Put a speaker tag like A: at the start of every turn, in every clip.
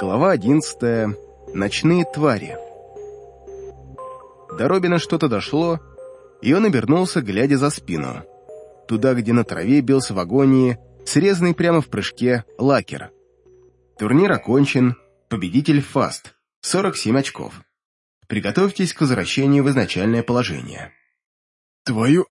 A: Глава 11. Ночные твари. До Робина что-то дошло, и он обернулся, глядя за спину. Туда, где на траве бился в агонии, срезанный прямо в прыжке лакер. Турнир окончен, победитель Фаст, 47 очков. Приготовьтесь к возвращению в изначальное положение.
B: «Твою...»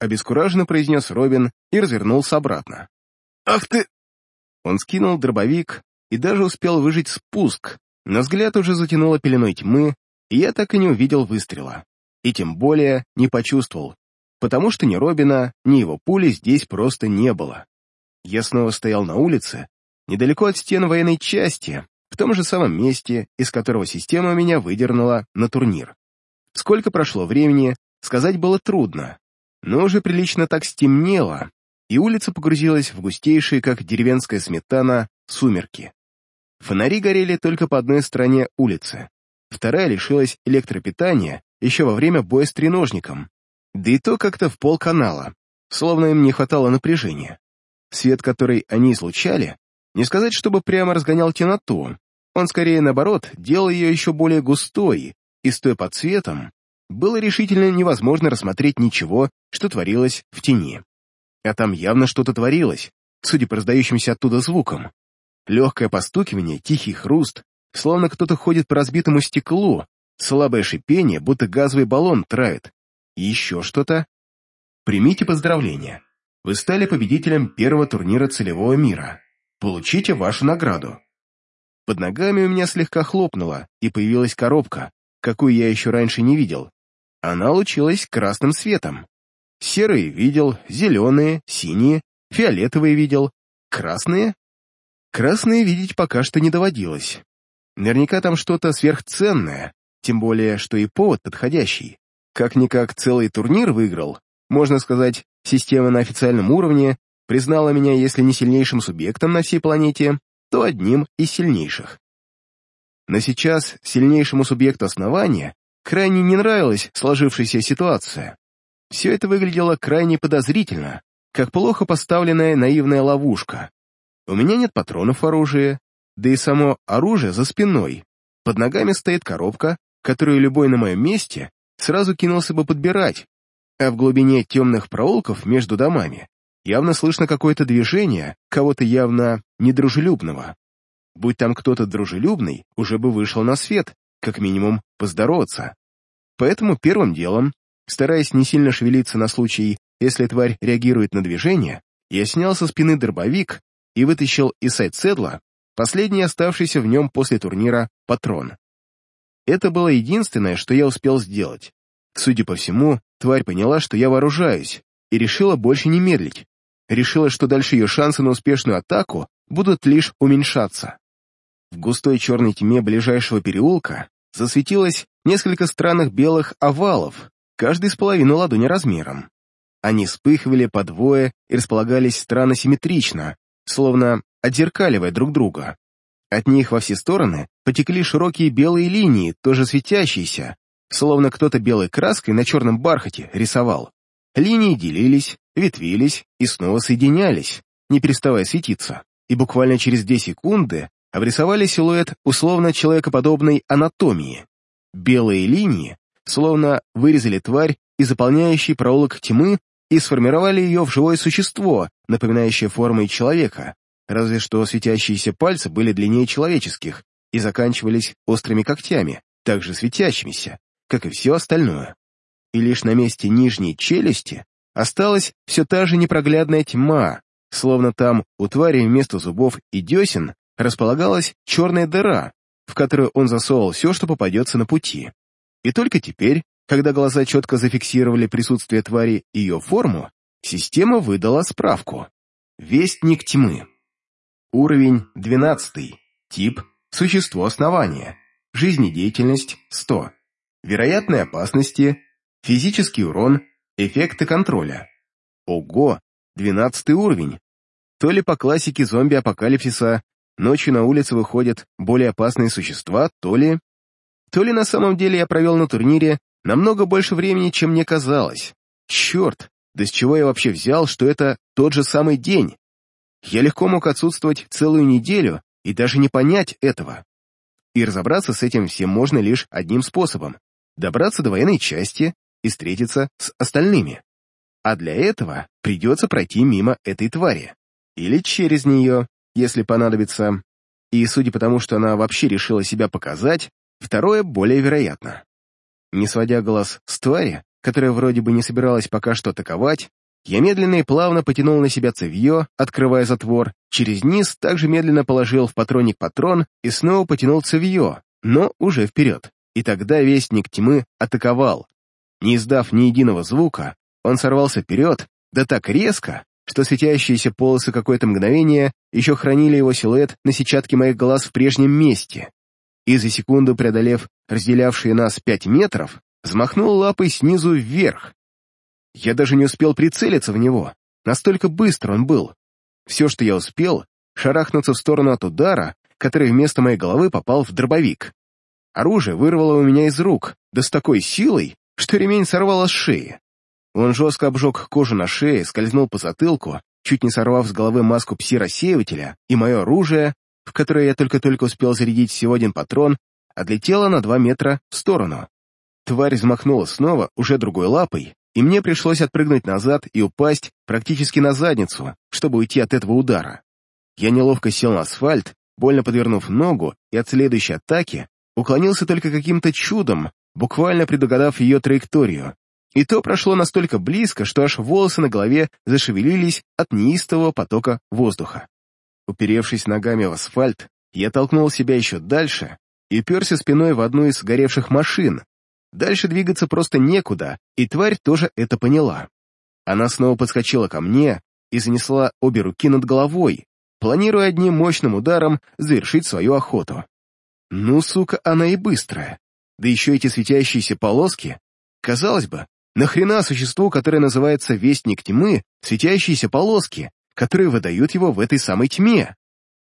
A: Обескураженно произнес Робин и развернулся обратно.
B: «Ах ты...»
A: Он скинул дробовик и даже успел выжить спуск, но взгляд уже затянуло пеленой тьмы, и я так и не увидел выстрела. И тем более не почувствовал, потому что ни Робина, ни его пули здесь просто не было. Я снова стоял на улице, недалеко от стен военной части, в том же самом месте, из которого система меня выдернула на турнир. Сколько прошло времени, сказать было трудно, но уже прилично так стемнело, и улица погрузилась в густейшие, как деревенская сметана, сумерки. Фонари горели только по одной стороне улицы. Вторая лишилась электропитания еще во время боя с треножником. Да и то как-то в полканала, словно им не хватало напряжения. Свет, который они излучали, не сказать, чтобы прямо разгонял темноту, он скорее, наоборот, делал ее еще более густой, и, стоя под светом, было решительно невозможно рассмотреть ничего, что творилось в тени. А там явно что-то творилось, судя по раздающимся оттуда звукам. Легкое постукивание, тихий хруст, словно кто-то ходит по разбитому стеклу, слабое шипение, будто газовый баллон травит. И еще что-то. Примите поздравления. Вы стали победителем первого турнира целевого мира. Получите вашу награду. Под ногами у меня слегка хлопнуло, и появилась коробка, какую я еще раньше не видел. Она лучилась красным светом. Серые видел, зеленые, синие, фиолетовые видел, красные Красные видеть пока что не доводилось. Наверняка там что-то сверхценное, тем более, что и повод подходящий. Как-никак целый турнир выиграл. Можно сказать, система на официальном уровне признала меня, если не сильнейшим субъектом на всей планете, то одним из сильнейших. Но сейчас сильнейшему субъекту основания крайне не нравилась сложившаяся ситуация. Все это выглядело крайне подозрительно, как плохо поставленная наивная ловушка. У меня нет патронов оружия, да и само оружие за спиной. Под ногами стоит коробка, которую любой на моем месте сразу кинулся бы подбирать, а в глубине темных проулков между домами явно слышно какое-то движение кого-то явно недружелюбного. Будь там кто-то дружелюбный, уже бы вышел на свет, как минимум поздороваться. Поэтому первым делом, стараясь не сильно шевелиться на случай, если тварь реагирует на движение, я снял со спины дробовик и вытащил из сайт-седла последний оставшийся в нем после турнира патрон. Это было единственное, что я успел сделать. Судя по всему, тварь поняла, что я вооружаюсь, и решила больше не медлить. Решила, что дальше ее шансы на успешную атаку будут лишь уменьшаться. В густой черной тьме ближайшего переулка засветилось несколько странных белых овалов, каждый с половину ладони размером. Они вспыхивали по двое и располагались странно симметрично, словно отзеркаливая друг друга. От них во все стороны потекли широкие белые линии, тоже светящиеся, словно кто-то белой краской на черном бархате рисовал. Линии делились, ветвились и снова соединялись, не переставая светиться, и буквально через две секунды обрисовали силуэт условно человекоподобной анатомии. Белые линии словно вырезали тварь и заполняющий проулок тьмы и сформировали ее в живое существо, напоминающее формой человека, разве что светящиеся пальцы были длиннее человеческих и заканчивались острыми когтями, также светящимися, как и все остальное. И лишь на месте нижней челюсти осталась все та же непроглядная тьма, словно там у твари вместо зубов и десен располагалась черная дыра, в которую он засовывал все, что попадется на пути. И только теперь, когда глаза четко зафиксировали присутствие твари и ее форму, система выдала справку. Вестник тьмы. Уровень 12. Тип – существо основания. Жизнедеятельность – 100. Вероятные опасности – физический урон, эффекты контроля. Ого, 12 уровень. То ли по классике зомби-апокалипсиса ночью на улице выходят более опасные существа, то ли... То ли на самом деле я провел на турнире Намного больше времени, чем мне казалось. Черт, да с чего я вообще взял, что это тот же самый день? Я легко мог отсутствовать целую неделю и даже не понять этого. И разобраться с этим всем можно лишь одним способом — добраться до военной части и встретиться с остальными. А для этого придется пройти мимо этой твари. Или через нее, если понадобится. И судя по тому, что она вообще решила себя показать, второе более вероятно. Не сводя глаз с твари, которая вроде бы не собиралась пока что атаковать, я медленно и плавно потянул на себя цевье, открывая затвор, через низ также медленно положил в патронник патрон и снова потянул цевье, но уже вперед. И тогда вестник тьмы атаковал. Не издав ни единого звука, он сорвался вперед, да так резко, что светящиеся полосы какое-то мгновение еще хранили его силуэт на сетчатке моих глаз в прежнем месте. И за секунду, преодолев разделявшие нас пять метров, взмахнул лапой снизу вверх, я даже не успел прицелиться в него, настолько быстро он был. Все, что я успел, шарахнуться в сторону от удара, который вместо моей головы попал в дробовик. Оружие вырвало у меня из рук, да с такой силой, что ремень сорвало с шеи. Он жестко обжег кожу на шее, скользнул по затылку, чуть не сорвав с головы маску пси-рассеивателя, и мое оружие, в которое я только-только успел зарядить всего один патрон, отлетело на два метра в сторону. Тварь взмахнула снова, уже другой лапой, и мне пришлось отпрыгнуть назад и упасть практически на задницу, чтобы уйти от этого удара. Я неловко сел на асфальт, больно подвернув ногу, и от следующей атаки уклонился только каким-то чудом, буквально предугадав ее траекторию. И то прошло настолько близко, что аж волосы на голове зашевелились от неистового потока воздуха. Уперевшись ногами в асфальт, я толкнул себя еще дальше и уперся спиной в одну из сгоревших машин, Дальше двигаться просто некуда, и тварь тоже это поняла. Она снова подскочила ко мне и занесла обе руки над головой, планируя одним мощным ударом завершить свою охоту. Ну, сука, она и быстрая. Да еще эти светящиеся полоски. Казалось бы, нахрена существу, которое называется Вестник Тьмы, светящиеся полоски, которые выдают его в этой самой тьме?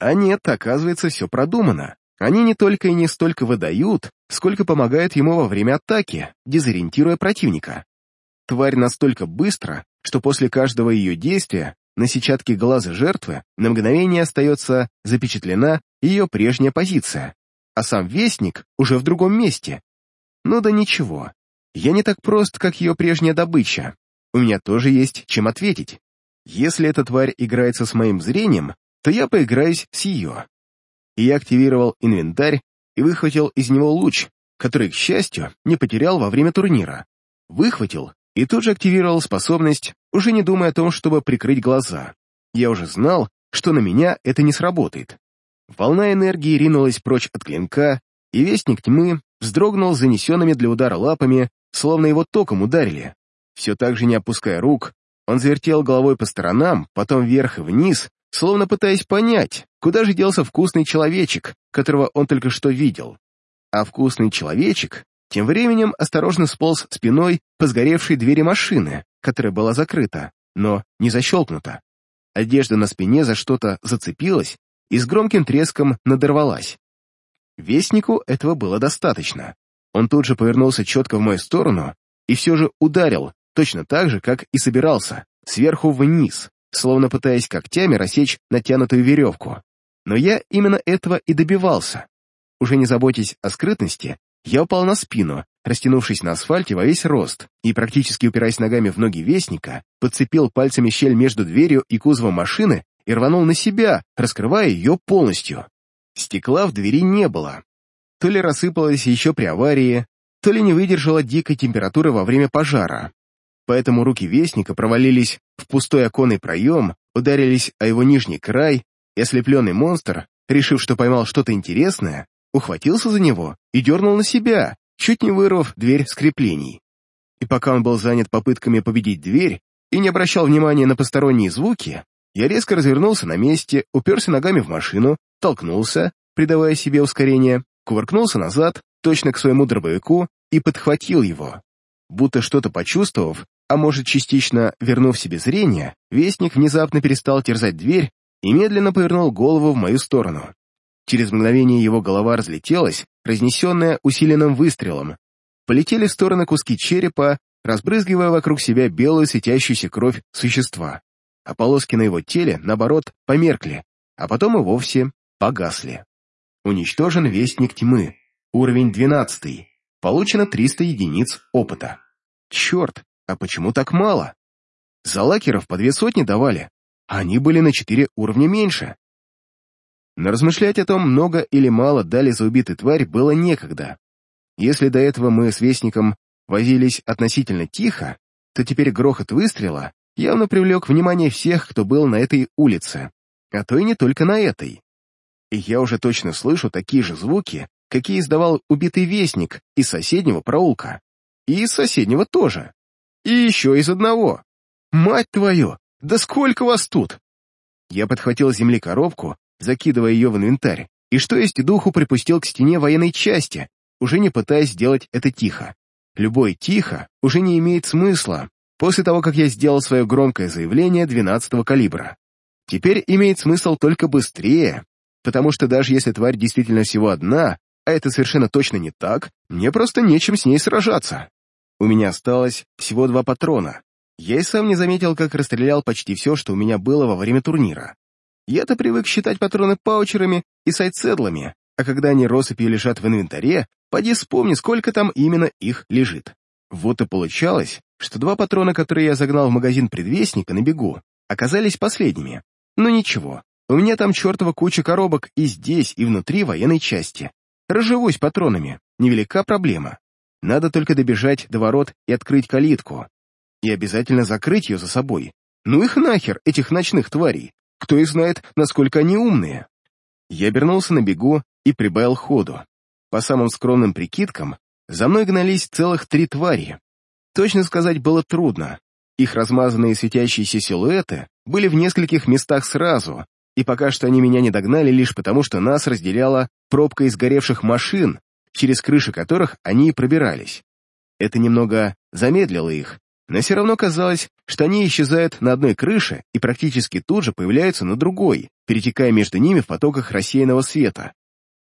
A: А нет, оказывается, все продумано. Они не только и не столько выдают, сколько помогают ему во время атаки, дезориентируя противника. Тварь настолько быстро, что после каждого ее действия на сетчатке глаза жертвы на мгновение остается запечатлена ее прежняя позиция, а сам Вестник уже в другом месте. Ну да ничего, я не так прост, как ее прежняя добыча. У меня тоже есть чем ответить. Если эта тварь играется с моим зрением, то я поиграюсь с ее и я активировал инвентарь и выхватил из него луч, который, к счастью, не потерял во время турнира. Выхватил и тут же активировал способность, уже не думая о том, чтобы прикрыть глаза. Я уже знал, что на меня это не сработает. Волна энергии ринулась прочь от клинка, и вестник тьмы вздрогнул занесенными для удара лапами, словно его током ударили. Все так же не опуская рук, он завертел головой по сторонам, потом вверх и вниз, словно пытаясь понять, куда же делся вкусный человечек, которого он только что видел. А вкусный человечек тем временем осторожно сполз спиной по сгоревшей двери машины, которая была закрыта, но не защелкнута. Одежда на спине за что-то зацепилась и с громким треском надорвалась. Вестнику этого было достаточно. Он тут же повернулся четко в мою сторону и все же ударил, точно так же, как и собирался, сверху вниз словно пытаясь когтями рассечь натянутую веревку. Но я именно этого и добивался. Уже не заботясь о скрытности, я упал на спину, растянувшись на асфальте во весь рост, и, практически упираясь ногами в ноги Вестника, подцепил пальцами щель между дверью и кузовом машины и рванул на себя, раскрывая ее полностью. Стекла в двери не было. То ли рассыпалось еще при аварии, то ли не выдержала дикой температуры во время пожара поэтому руки Вестника провалились в пустой оконный проем, ударились о его нижний край, и ослепленный монстр, решив, что поймал что-то интересное, ухватился за него и дернул на себя, чуть не вырвав дверь с креплений. И пока он был занят попытками победить дверь и не обращал внимания на посторонние звуки, я резко развернулся на месте, уперся ногами в машину, толкнулся, придавая себе ускорение, кувыркнулся назад, точно к своему дробовику, и подхватил его. Будто что-то почувствовав, а может, частично вернув себе зрение, вестник внезапно перестал терзать дверь и медленно повернул голову в мою сторону. Через мгновение его голова разлетелась, разнесенная усиленным выстрелом. Полетели в стороны куски черепа, разбрызгивая вокруг себя белую светящуюся кровь существа. А полоски на его теле, наоборот, померкли, а потом и вовсе погасли. Уничтожен Вестник Тьмы, уровень 12, получено 300 единиц опыта. Черт, а почему так мало? За лакеров по две сотни давали, а они были на четыре уровня меньше. Но размышлять о том, много или мало дали за убитый тварь, было некогда. Если до этого мы с Вестником возились относительно тихо, то теперь грохот выстрела явно привлек внимание всех, кто был на этой улице, а то и не только на этой. И я уже точно слышу такие же звуки, какие издавал убитый вестник из соседнего проулка. И из соседнего тоже. И еще из одного. Мать твою, да сколько вас тут? Я подхватил земли коробку, закидывая ее в инвентарь, и что есть духу припустил к стене военной части, уже не пытаясь сделать это тихо. Любой тихо уже не имеет смысла, после того, как я сделал свое громкое заявление 12-го калибра. Теперь имеет смысл только быстрее, потому что даже если тварь действительно всего одна, а это совершенно точно не так, мне просто нечем с ней сражаться. У меня осталось всего два патрона. Я и сам не заметил, как расстрелял почти все, что у меня было во время турнира. Я-то привык считать патроны паучерами и сайдседлами, а когда они россыпью лежат в инвентаре, поди вспомни, сколько там именно их лежит. Вот и получалось, что два патрона, которые я загнал в магазин предвестника на бегу, оказались последними. Но ничего, у меня там чертова куча коробок и здесь, и внутри военной части. Разживусь патронами, невелика проблема. Надо только добежать до ворот и открыть калитку. И обязательно закрыть ее за собой. Ну их нахер, этих ночных тварей. Кто их знает, насколько они умные. Я обернулся на бегу и прибавил ходу. По самым скромным прикидкам, за мной гнались целых три твари. Точно сказать было трудно. Их размазанные светящиеся силуэты были в нескольких местах сразу, и пока что они меня не догнали лишь потому, что нас разделяла пробка из горевших машин, через крыши которых они и пробирались. Это немного замедлило их, но все равно казалось, что они исчезают на одной крыше и практически тут же появляются на другой, перетекая между ними в потоках рассеянного света.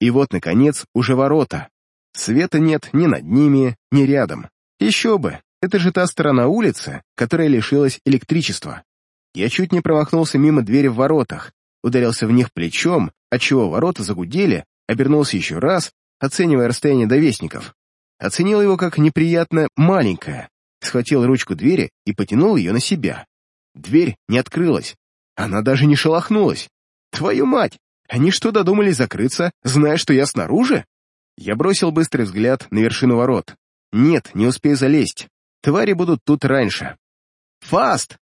A: И вот, наконец, уже ворота. Света нет ни над ними, ни рядом. Еще бы, это же та сторона улицы, которая лишилась электричества. Я чуть не промахнулся мимо двери в воротах, ударился в них плечом, отчего ворота загудели, обернулся еще раз, оценивая расстояние до вестников. Оценил его как неприятно маленькое, схватил ручку двери и потянул ее на себя. Дверь не открылась. Она даже не шелохнулась. Твою мать! Они что, додумались закрыться, зная, что я снаружи? Я бросил быстрый взгляд на вершину ворот. Нет, не успею залезть. Твари будут тут раньше. Фаст!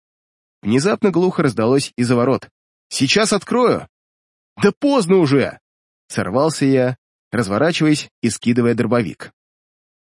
A: Внезапно глухо раздалось из-за ворот. Сейчас открою. Да поздно уже! Сорвался я, разворачиваясь и скидывая дробовик.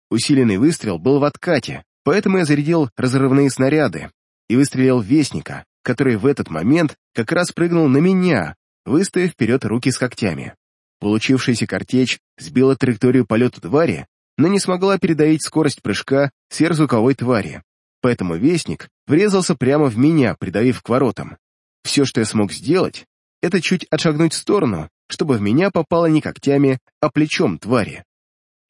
A: Усиленный выстрел был в откате, поэтому я зарядил разрывные снаряды и выстрелил в Вестника, который в этот момент как раз прыгнул на меня, выставив вперед руки с когтями. Получившаяся картечь сбила траекторию полета твари, но не смогла передавить скорость прыжка сверхзвуковой твари, поэтому Вестник врезался прямо в меня, придавив к воротам. Все, что я смог сделать, это чуть отшагнуть в сторону, чтобы в меня попало не когтями, а плечом твари.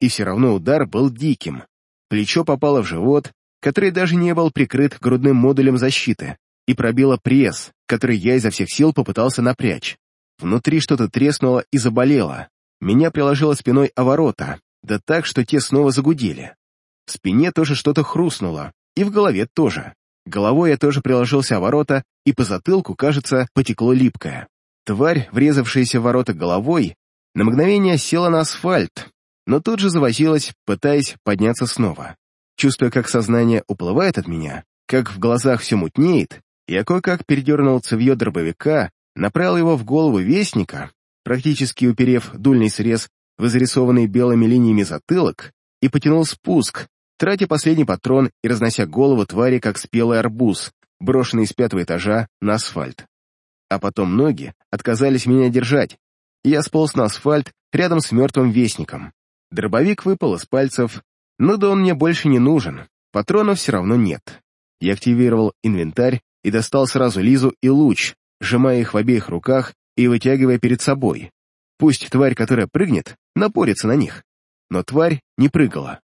A: И все равно удар был диким. Плечо попало в живот, который даже не был прикрыт грудным модулем защиты, и пробило пресс, который я изо всех сил попытался напрячь. Внутри что-то треснуло и заболело. Меня приложило спиной о ворота, да так, что те снова загудели. В спине тоже что-то хрустнуло, и в голове тоже. Головой я тоже приложился о ворота, и по затылку, кажется, потекло липкое. Тварь, врезавшаяся в ворота головой, на мгновение села на асфальт, но тут же завозилась, пытаясь подняться снова. Чувствуя, как сознание уплывает от меня, как в глазах все мутнеет, я кое-как передернул цевье дробовика, направил его в голову вестника, практически уперев дульный срез в изрисованный белыми линиями затылок, и потянул спуск, тратя последний патрон и разнося голову твари, как спелый арбуз, брошенный с пятого этажа на асфальт а потом ноги отказались меня держать, и я сполз на асфальт рядом с мертвым вестником. Дробовик выпал из пальцев, но да он мне больше не нужен, патронов все равно нет. Я активировал инвентарь и достал сразу Лизу и луч, сжимая их в обеих руках и вытягивая перед собой. Пусть тварь, которая прыгнет, напорится на них. Но тварь не прыгала.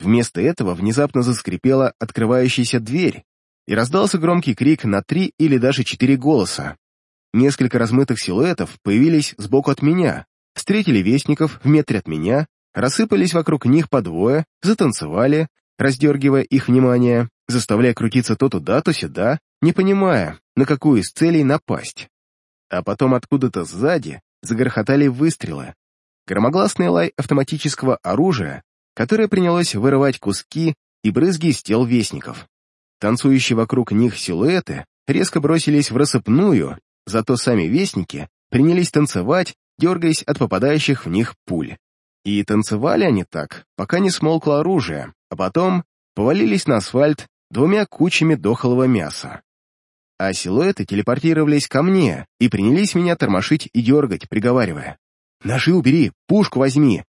A: Вместо этого внезапно заскрипела открывающаяся дверь, и раздался громкий крик на три или даже четыре голоса. Несколько размытых силуэтов появились сбоку от меня, встретили вестников в метре от меня, рассыпались вокруг них по двое, затанцевали, раздергивая их внимание, заставляя крутиться то туда, то сюда, не понимая, на какую из целей напасть. А потом откуда-то сзади загрохотали выстрелы. Громогласный лай автоматического оружия, которое принялось вырывать куски и брызги из тел вестников. Танцующие вокруг них силуэты резко бросились в рассыпную, зато сами вестники принялись танцевать, дергаясь от попадающих в них пуль. И танцевали они так, пока не смолкло оружие, а потом повалились на асфальт двумя кучами дохлого мяса. А силуэты телепортировались ко мне и принялись меня тормошить и дергать, приговаривая. «Ножи убери, пушку возьми!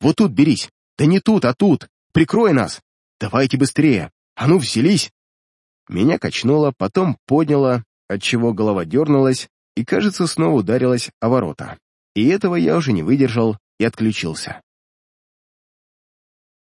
A: Вот тут берись! Да не тут, а тут! Прикрой нас! Давайте быстрее! А ну, вселись!» Меня качнуло, потом подняло, отчего голова дернулась и, кажется, снова ударилась о ворота. И этого я уже не выдержал и отключился.